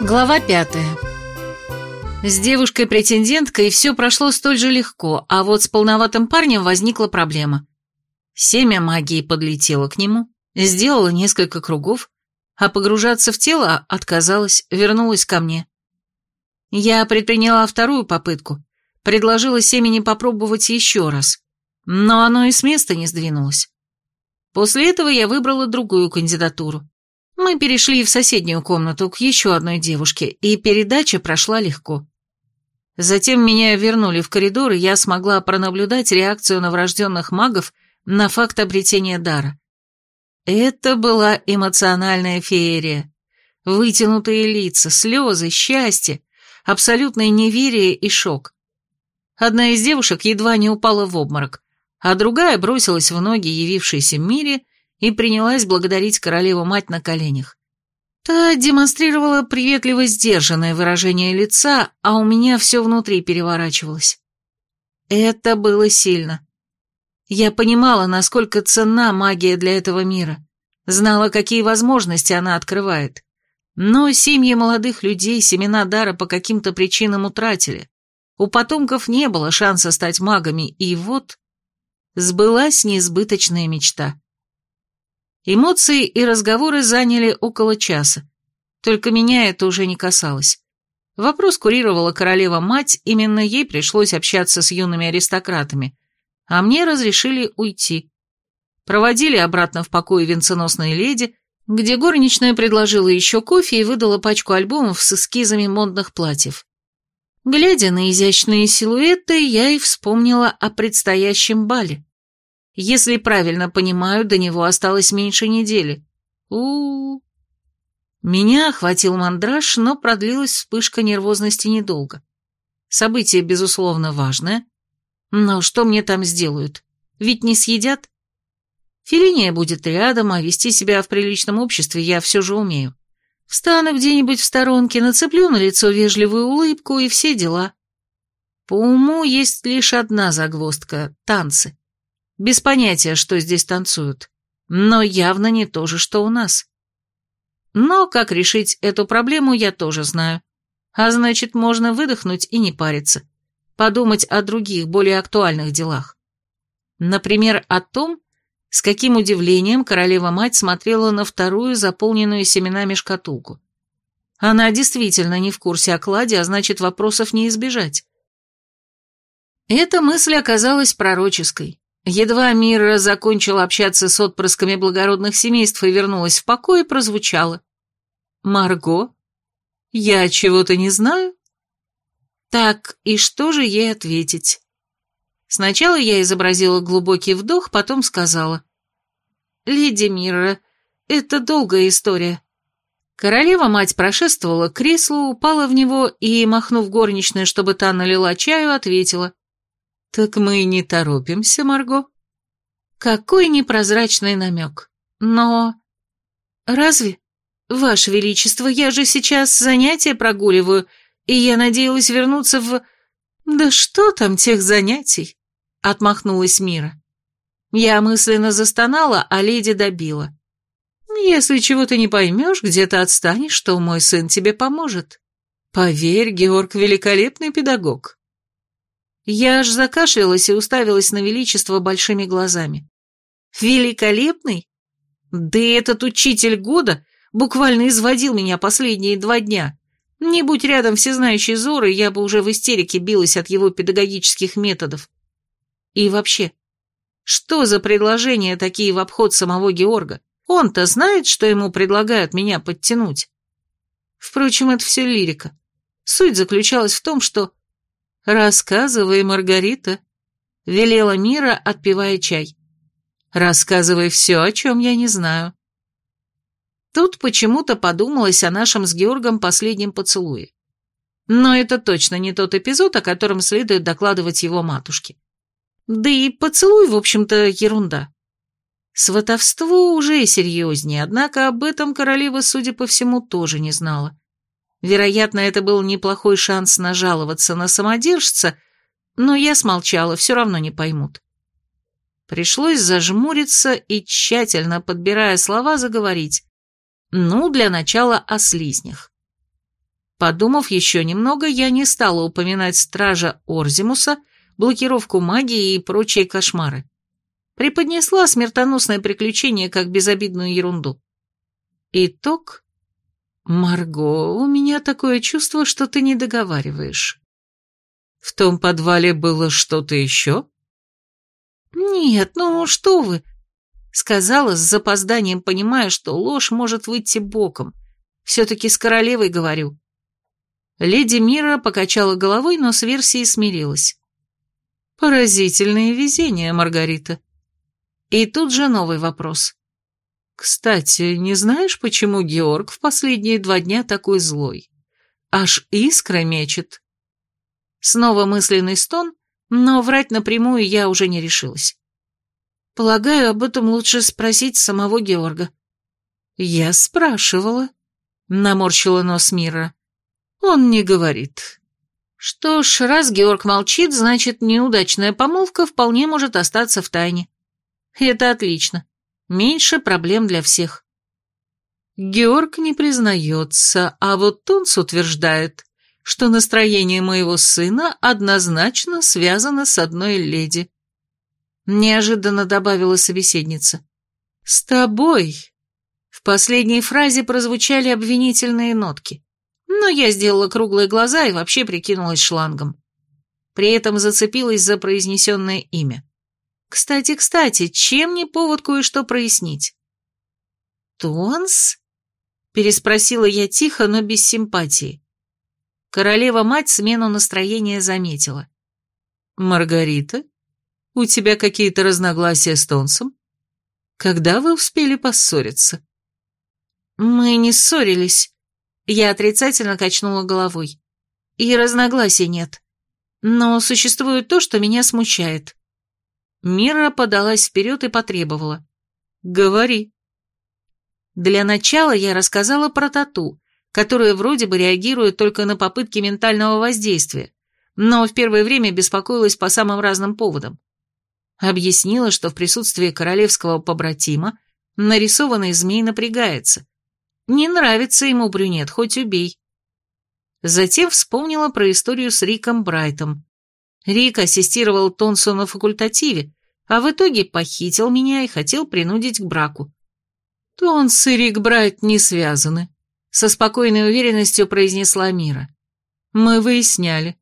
Глава пятая. С девушкой-претенденткой все прошло столь же легко, а вот с полноватым парнем возникла проблема. Семя магии подлетело к нему, сделала несколько кругов, а погружаться в тело отказалась, вернулась ко мне. Я предприняла вторую попытку, предложила семени попробовать еще раз, но оно и с места не сдвинулось. После этого я выбрала другую кандидатуру. Мы перешли в соседнюю комнату к еще одной девушке, и передача прошла легко. Затем меня вернули в коридор, и я смогла пронаблюдать реакцию новорожденных магов на факт обретения дара. Это была эмоциональная феерия. Вытянутые лица, слезы, счастье, абсолютное неверие и шок. Одна из девушек едва не упала в обморок, а другая бросилась в ноги явившейся Мире и принялась благодарить королеву-мать на коленях. Та демонстрировала приветливо сдержанное выражение лица, а у меня все внутри переворачивалось. Это было сильно. Я понимала, насколько ценна магия для этого мира, знала, какие возможности она открывает. Но семьи молодых людей семена дара по каким-то причинам утратили. У потомков не было шанса стать магами, и вот сбылась неизбыточная мечта. Эмоции и разговоры заняли около часа. Только меня это уже не касалось. Вопрос курировала королева-мать, именно ей пришлось общаться с юными аристократами, а мне разрешили уйти. Проводили обратно в покой венценосной леди, где горничная предложила еще кофе и выдала пачку альбомов с эскизами модных платьев. Глядя на изящные силуэты, я и вспомнила о предстоящем бале. Если правильно понимаю, до него осталось меньше недели. у у, -у. Меня охватил мандраж, но продлилась вспышка нервозности недолго. Событие, безусловно, важное. Но что мне там сделают? Ведь не съедят? Филиния будет рядом, а вести себя в приличном обществе я все же умею. Встану где-нибудь в сторонке, нацеплю на лицо вежливую улыбку и все дела. По уму есть лишь одна загвоздка — танцы. Без понятия, что здесь танцуют. Но явно не то же, что у нас. Но как решить эту проблему, я тоже знаю. А значит, можно выдохнуть и не париться. Подумать о других, более актуальных делах. Например, о том, с каким удивлением королева-мать смотрела на вторую заполненную семенами шкатулку. Она действительно не в курсе о кладе, а значит, вопросов не избежать. Эта мысль оказалась пророческой. Едва Мира закончила общаться с отпрысками благородных семейств и вернулась в покой, прозвучало. «Марго? Я чего-то не знаю?» Так, и что же ей ответить? Сначала я изобразила глубокий вдох, потом сказала. «Леди Мира, это долгая история». Королева-мать прошествовала к креслу, упала в него и, махнув горничной, чтобы та налила чаю, ответила. «Так мы не торопимся, Марго?» Какой непрозрачный намек. Но... Разве? Ваше Величество, я же сейчас занятия прогуливаю, и я надеялась вернуться в... Да что там тех занятий? Отмахнулась Мира. Я мысленно застонала, а леди добила. Если чего-то не поймешь, где-то отстанешь, то мой сын тебе поможет. Поверь, Георг великолепный педагог. Я аж закашлялась и уставилась на Величество большими глазами. «Великолепный? Да этот учитель года буквально изводил меня последние два дня. Не будь рядом всезнающей Зоры, я бы уже в истерике билась от его педагогических методов. И вообще, что за предложения такие в обход самого Георга? Он-то знает, что ему предлагают меня подтянуть. Впрочем, это все лирика. Суть заключалась в том, что «Рассказывай, Маргарита», — велела Мира, отпивая чай. «Рассказывай все, о чем я не знаю». Тут почему-то подумалось о нашем с Георгом последнем поцелуе. Но это точно не тот эпизод, о котором следует докладывать его матушке. Да и поцелуй, в общем-то, ерунда. Сватовство уже серьезнее, однако об этом королева, судя по всему, тоже не знала. Вероятно, это был неплохой шанс нажаловаться на самодержца, но я смолчала, все равно не поймут. Пришлось зажмуриться и, тщательно подбирая слова, заговорить. Ну, для начала о слизнях. Подумав еще немного, я не стала упоминать стража Орзимуса, блокировку магии и прочие кошмары. Преподнесла смертоносное приключение как безобидную ерунду. Итог? Марго, у меня такое чувство, что ты не договариваешь. В том подвале было что-то еще? Нет, ну что вы, сказала с запозданием, понимая, что ложь может выйти боком. Все-таки с королевой говорю. Леди Мира покачала головой, но с версией смирилась. Поразительное везение, Маргарита. И тут же новый вопрос. Кстати, не знаешь, почему Георг в последние два дня такой злой? Аж искра мечет. Снова мысленный стон, но врать напрямую я уже не решилась. Полагаю, об этом лучше спросить самого Георга. Я спрашивала. Наморщила нос Мира. Он не говорит. Что ж, раз Георг молчит, значит, неудачная помолвка вполне может остаться в тайне. Это отлично. Меньше проблем для всех. Георг не признается, а вот Тонс утверждает, что настроение моего сына однозначно связано с одной леди. Неожиданно добавила собеседница. «С тобой». В последней фразе прозвучали обвинительные нотки но я сделала круглые глаза и вообще прикинулась шлангом. При этом зацепилась за произнесенное имя. Кстати, кстати, чем не повод кое-что прояснить? «Тонс?» — переспросила я тихо, но без симпатии. Королева-мать смену настроения заметила. «Маргарита, у тебя какие-то разногласия с Тонсом? Когда вы успели поссориться?» «Мы не ссорились», я отрицательно качнула головой. И разногласий нет. Но существует то, что меня смущает. Мира подалась вперед и потребовала. «Говори». Для начала я рассказала про тату, которая вроде бы реагирует только на попытки ментального воздействия, но в первое время беспокоилась по самым разным поводам. Объяснила, что в присутствии королевского побратима нарисованный змей напрягается, не нравится ему брюнет, хоть убей. Затем вспомнила про историю с Риком Брайтом. Рик ассистировал Тонсу на факультативе, а в итоге похитил меня и хотел принудить к браку. «Тонс и Рик Брайт не связаны», — со спокойной уверенностью произнесла Мира. «Мы выясняли.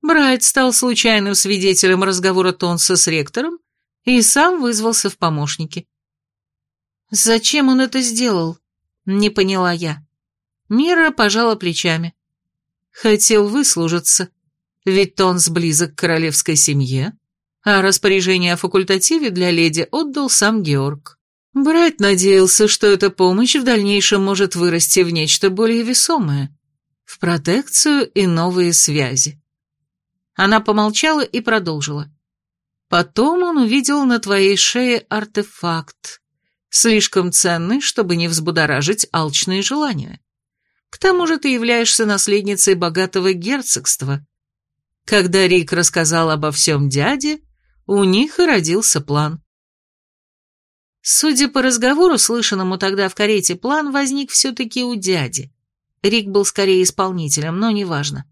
Брайт стал случайным свидетелем разговора Тонса с ректором и сам вызвался в помощники». «Зачем он это сделал?» Не поняла я. Мира пожала плечами. Хотел выслужиться, ведь Тонс близок к королевской семье, а распоряжение о факультативе для леди отдал сам Георг. Брать надеялся, что эта помощь в дальнейшем может вырасти в нечто более весомое, в протекцию и новые связи. Она помолчала и продолжила. Потом он увидел на твоей шее артефакт, слишком ценный, чтобы не взбудоражить алчные желания. К тому же ты являешься наследницей богатого герцогства. Когда Рик рассказал обо всем дяде, у них и родился план. Судя по разговору, слышанному тогда в карете, план возник все-таки у дяди. Рик был скорее исполнителем, но неважно.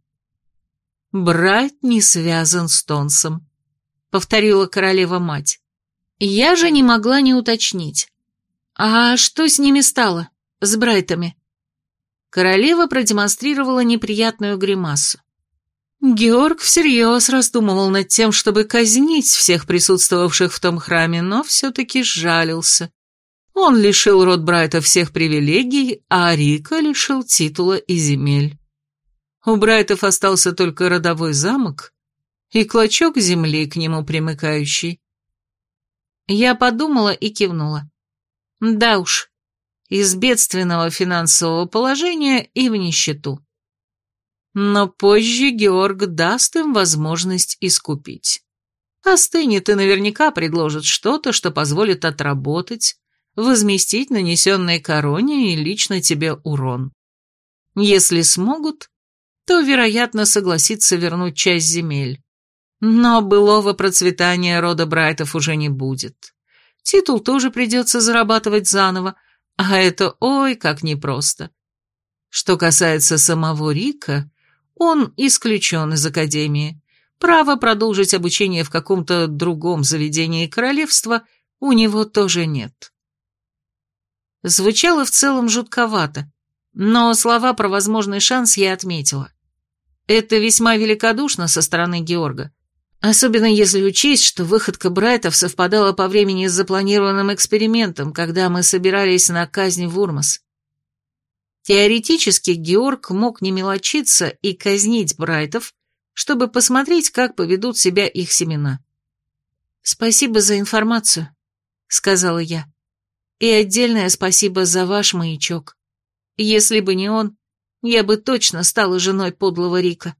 «Брат не связан с Тонсом», — повторила королева-мать. Я же не могла не уточнить. «А что с ними стало? С Брайтами?» Королева продемонстрировала неприятную гримасу. Георг всерьез раздумывал над тем, чтобы казнить всех присутствовавших в том храме, но все-таки сжалился. Он лишил род Брайта всех привилегий, а Рика лишил титула и земель. У Брайтов остался только родовой замок и клочок земли к нему примыкающий. Я подумала и кивнула. Да уж, из бедственного финансового положения и в нищету. Но позже Георг даст им возможность искупить. Остынет и наверняка предложит что-то, что позволит отработать, возместить нанесенной короне и лично тебе урон. Если смогут, то, вероятно, согласится вернуть часть земель. Но былого процветания рода Брайтов уже не будет. Титул тоже придется зарабатывать заново, а это ой, как непросто. Что касается самого Рика, он исключен из Академии. Право продолжить обучение в каком-то другом заведении королевства у него тоже нет. Звучало в целом жутковато, но слова про возможный шанс я отметила. Это весьма великодушно со стороны Георга, особенно если учесть, что выходка Брайтов совпадала по времени с запланированным экспериментом, когда мы собирались на казнь в Урмас. Теоретически Георг мог не мелочиться и казнить Брайтов, чтобы посмотреть, как поведут себя их семена. «Спасибо за информацию», — сказала я. «И отдельное спасибо за ваш маячок. Если бы не он, я бы точно стала женой подлого Рика».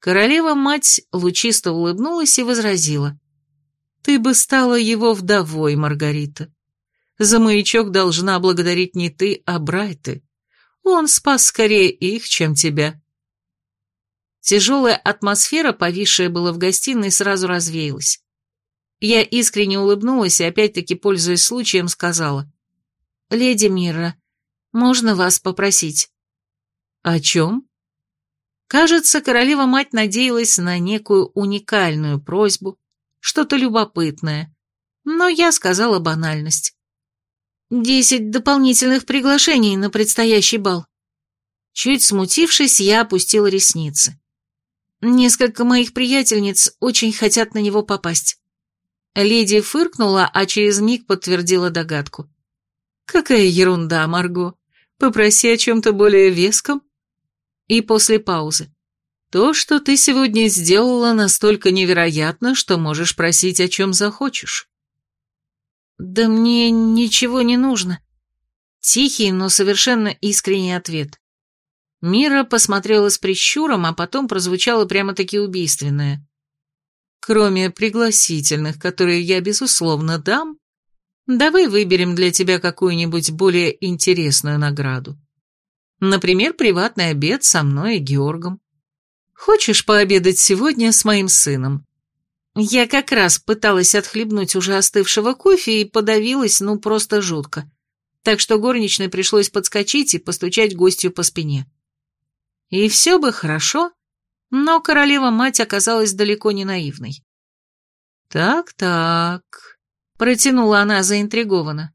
Королева-мать лучисто улыбнулась и возразила. «Ты бы стала его вдовой, Маргарита. За маячок должна благодарить не ты, а Брайты. Он спас скорее их, чем тебя». Тяжелая атмосфера, повисшая была в гостиной, сразу развеялась. Я искренне улыбнулась и, опять-таки, пользуясь случаем, сказала. «Леди Мира, можно вас попросить?» «О чем?» Кажется, королева-мать надеялась на некую уникальную просьбу, что-то любопытное, но я сказала банальность. Десять дополнительных приглашений на предстоящий бал. Чуть смутившись, я опустила ресницы. Несколько моих приятельниц очень хотят на него попасть. Леди фыркнула, а через миг подтвердила догадку. «Какая ерунда, Марго. Попроси о чем-то более веском». И после паузы. «То, что ты сегодня сделала, настолько невероятно, что можешь просить о чем захочешь». «Да мне ничего не нужно». Тихий, но совершенно искренний ответ. Мира посмотрела с прищуром, а потом прозвучало прямо-таки убийственное. «Кроме пригласительных, которые я, безусловно, дам, давай выберем для тебя какую-нибудь более интересную награду. Например, приватный обед со мной и Георгом. Хочешь пообедать сегодня с моим сыном?» Я как раз пыталась отхлебнуть уже остывшего кофе и подавилась, ну, просто жутко. Так что горничной пришлось подскочить и постучать гостью по спине. И все бы хорошо, но королева-мать оказалась далеко не наивной. «Так-так», — протянула она заинтригованно.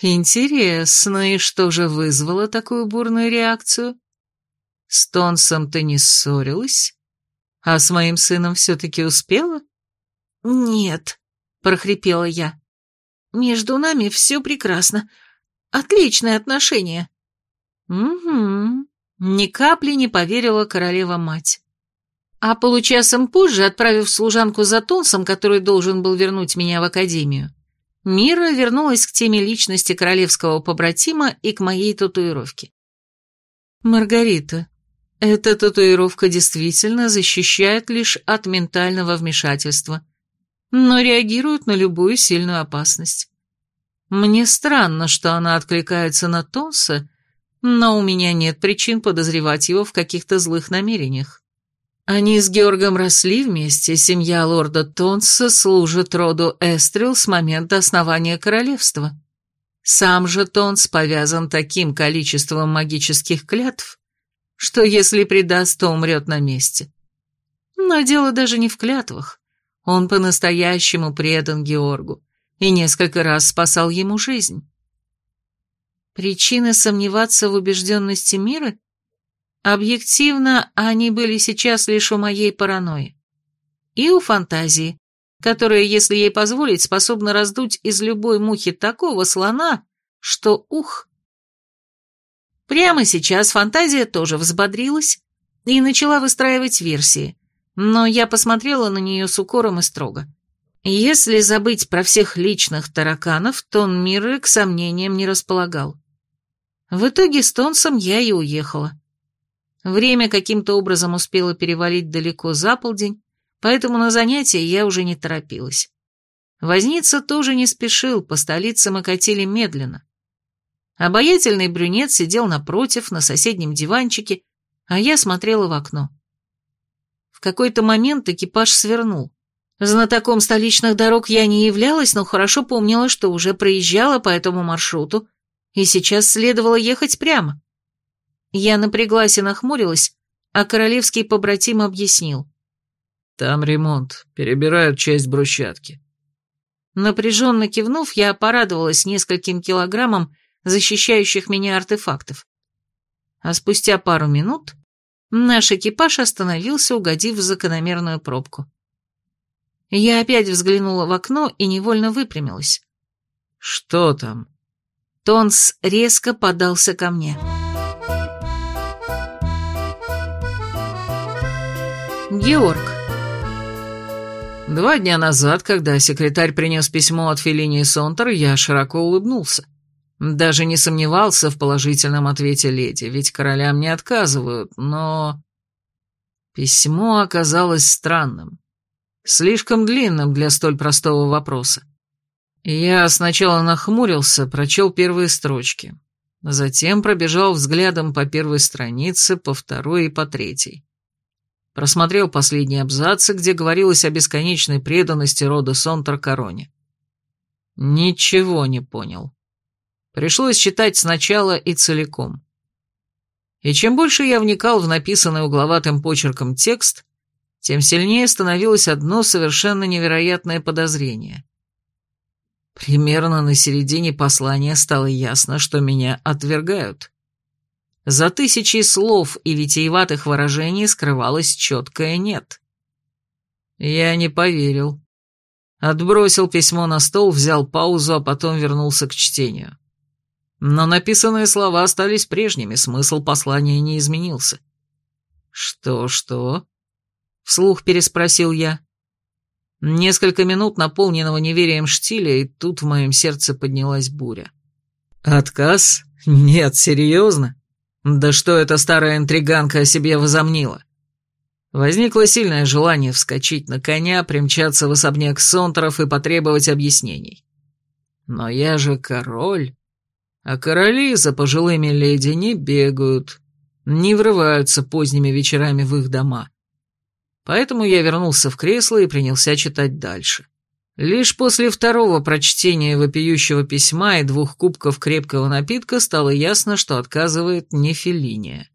«Интересно, и что же вызвало такую бурную реакцию? С Тонсом ты не ссорилась? А с моим сыном все-таки успела?» «Нет», — прохрипела я. «Между нами все прекрасно. Отличные отношения». «Угу», — ни капли не поверила королева-мать. А получасом позже, отправив служанку за Тонсом, который должен был вернуть меня в академию, Мира вернулась к теме личности королевского побратима и к моей татуировке. «Маргарита, эта татуировка действительно защищает лишь от ментального вмешательства», но реагирует на любую сильную опасность. Мне странно, что она откликается на Тонса, но у меня нет причин подозревать его в каких-то злых намерениях. Они с Георгом росли вместе, семья лорда Тонса служит роду Эстрил с момента основания королевства. Сам же Тонс повязан таким количеством магических клятв, что если предаст, то умрет на месте. Но дело даже не в клятвах. Он по-настоящему предан Георгу и несколько раз спасал ему жизнь. Причины сомневаться в убежденности мира? Объективно, они были сейчас лишь у моей паранойи. И у фантазии, которая, если ей позволить, способна раздуть из любой мухи такого слона, что ух. Прямо сейчас фантазия тоже взбодрилась и начала выстраивать версии, но я посмотрела на нее с укором и строго. Если забыть про всех личных тараканов, то он мира к сомнениям не располагал. В итоге с Тонсом я и уехала. Время каким-то образом успело перевалить далеко за полдень, поэтому на занятия я уже не торопилась. Возница тоже не спешил, по столице мы катили медленно. Обаятельный брюнет сидел напротив, на соседнем диванчике, а я смотрела в окно. В какой-то момент экипаж свернул. Знатоком столичных дорог я не являлась, но хорошо помнила, что уже проезжала по этому маршруту, и сейчас следовало ехать прямо. Я напряглась и нахмурилась, а королевский побратим объяснил. «Там ремонт, перебирают часть брусчатки». Напряженно кивнув, я порадовалась нескольким килограммам защищающих меня артефактов. А спустя пару минут наш экипаж остановился, угодив в закономерную пробку. Я опять взглянула в окно и невольно выпрямилась. «Что там?» Тонс резко подался ко мне. Георг. Два дня назад, когда секретарь принес письмо от Феллини Сонтер, я широко улыбнулся. Даже не сомневался в положительном ответе леди, ведь королям не отказывают, но... Письмо оказалось странным. Слишком длинным для столь простого вопроса. Я сначала нахмурился, прочел первые строчки. Затем пробежал взглядом по первой странице, по второй и по третьей. Просмотрел последние абзацы, где говорилось о бесконечной преданности рода Сонтер короне. Ничего не понял. Пришлось читать сначала и целиком. И чем больше я вникал в написанный угловатым почерком текст, тем сильнее становилось одно совершенно невероятное подозрение. Примерно на середине послания стало ясно, что меня отвергают. За тысячей слов и витиеватых выражений скрывалось четкое «нет». Я не поверил. Отбросил письмо на стол, взял паузу, а потом вернулся к чтению. Но написанные слова остались прежними, смысл послания не изменился. «Что-что?» — вслух переспросил я. Несколько минут наполненного неверием штиля, и тут в моем сердце поднялась буря. «Отказ? Нет, серьезно? Да что эта старая интриганка о себе возомнила? Возникло сильное желание вскочить на коня, примчаться в особняк Сонтеров и потребовать объяснений. Но я же король, а короли за пожилыми леди не бегают, не врываются поздними вечерами в их дома. Поэтому я вернулся в кресло и принялся читать дальше. Лишь после второго прочтения вопиющего письма и двух кубков крепкого напитка стало ясно, что отказывает не Феллиния.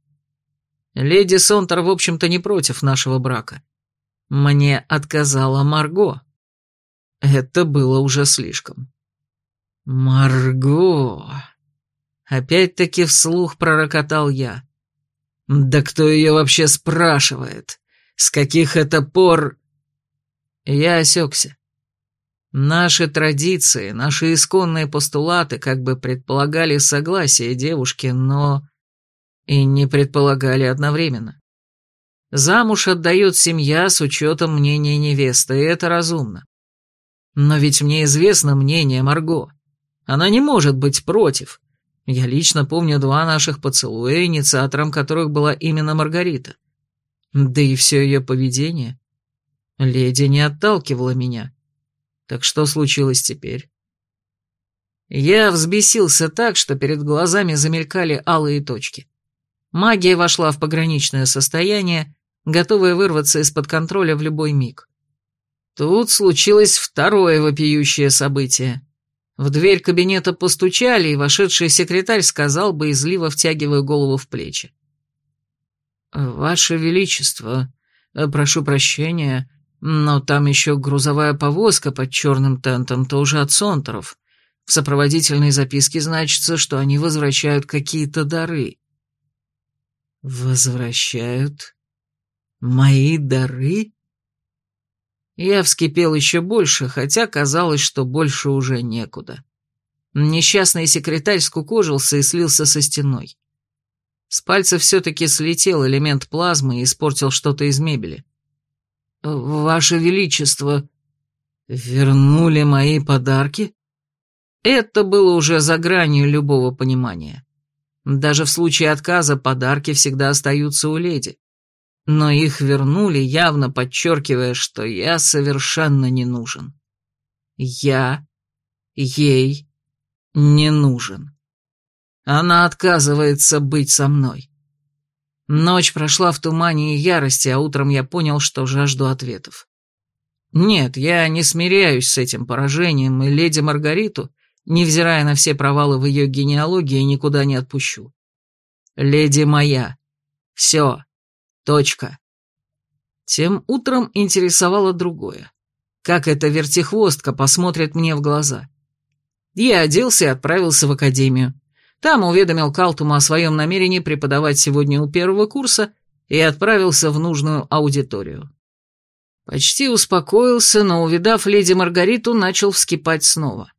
Леди Сонтер, в общем-то, не против нашего брака. Мне отказала Марго. Это было уже слишком. «Марго!» Опять-таки вслух пророкотал я. «Да кто ее вообще спрашивает? С каких это пор...» Я осекся. Наши традиции, наши исконные постулаты как бы предполагали согласие девушки, но и не предполагали одновременно. Замуж отдает семья с учетом мнения невесты, и это разумно. Но ведь мне известно мнение Марго. Она не может быть против. Я лично помню два наших поцелуя, инициатором которых была именно Маргарита. Да и все ее поведение. Леди не отталкивала меня. Так что случилось теперь? Я взбесился так, что перед глазами замелькали алые точки. Магия вошла в пограничное состояние, готовая вырваться из-под контроля в любой миг. Тут случилось второе вопиющее событие. В дверь кабинета постучали, и вошедший секретарь сказал, боязливо втягивая голову в плечи. «Ваше Величество, прошу прощения, но там еще грузовая повозка под черным тентом, тоже от Сонтеров. В сопроводительной записке значится, что они возвращают какие-то дары. Возвращают? Мои дары? Я вскипел еще больше, хотя казалось, что больше уже некуда. Несчастный секретарь скукожился и слился со стеной. С пальца все-таки слетел элемент плазмы и испортил что-то из мебели. «Ваше Величество, вернули мои подарки?» Это было уже за гранью любого понимания. Даже в случае отказа подарки всегда остаются у леди. Но их вернули, явно подчеркивая, что я совершенно не нужен. Я ей не нужен. Она отказывается быть со мной. Ночь прошла в тумане и ярости, а утром я понял, что жажду ответов. Нет, я не смиряюсь с этим поражением, и леди Маргариту, невзирая на все провалы в ее генеалогии, никуда не отпущу. Леди моя. Все. Точка. Тем утром интересовало другое. Как эта вертихвостка посмотрит мне в глаза? Я оделся и отправился в академию. Там уведомил Калтума о своем намерении преподавать сегодня у первого курса и отправился в нужную аудиторию. Почти успокоился, но, увидав леди Маргариту, начал вскипать снова.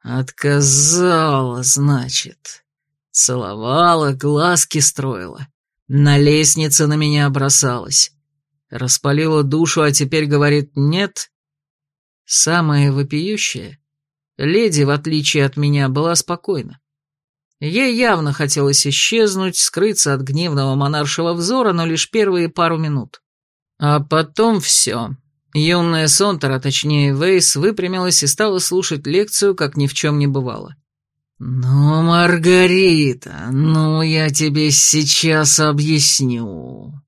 Отказала, значит. Целовала, глазки строила. На лестнице на меня бросалась. Распалила душу, а теперь говорит «нет». Самое вопиющее, леди, в отличие от меня, была спокойна. Ей явно хотелось исчезнуть, скрыться от гневного монаршего взора, но лишь первые пару минут. А потом все. Юная Сонтер, а точнее Вейс, выпрямилась и стала слушать лекцию, как ни в чем не бывало. «Ну, Маргарита, ну я тебе сейчас объясню»,